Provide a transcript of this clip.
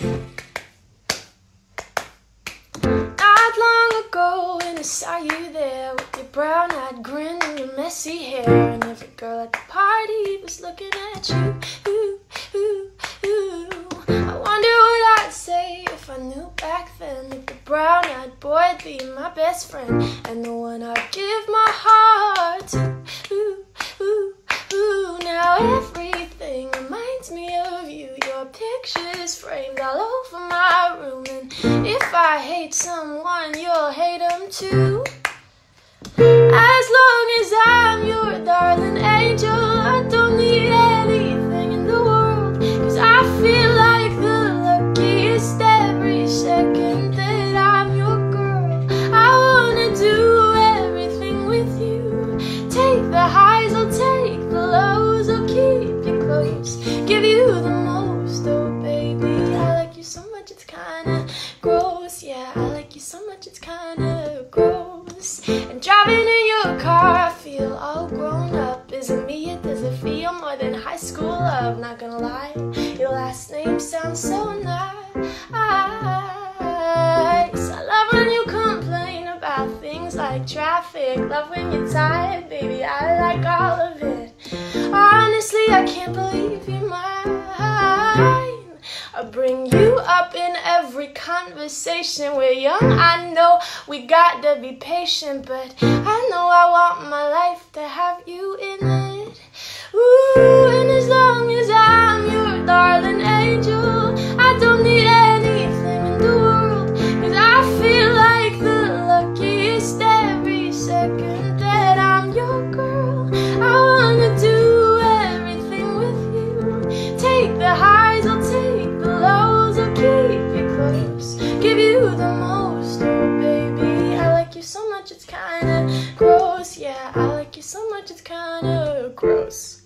Not long ago, when I saw you there with your brown eyed grin and your messy hair, and every girl at the party was looking at you. Ooh, ooh, ooh. I wonder what I'd say if I knew back then that the brown eyed boy'd be my best friend and the one I'd give my heart to. Ooh, ooh, ooh. Now everything reminds me of you. Your picture's framed all over my room, and if I hate someone, you'll hate them too. As long as I'm your darling angel, I don't need anything in the world. Cause I feel like the luckiest every second that I'm your girl. I wanna do everything with you. Take the highs, I'll take the lows, I'll keep you close. Give you the most, kinda gross. Yeah, I like you so much, it's kinda gross. And driving in your car, I feel all grown up. Is it me? Or does it feel more than high school love? Not gonna lie, your last name sounds so nice. I love when you complain about things like traffic. Love when you're tired, baby. I like all of it. Honestly, I can't believe you're mine. I bring you up in every conversation. We're young, I know we got to be patient, but I know I want my life to have most, oh baby. I like you so much, it's kinda gross. Yeah, I like you so much, it's kinda gross.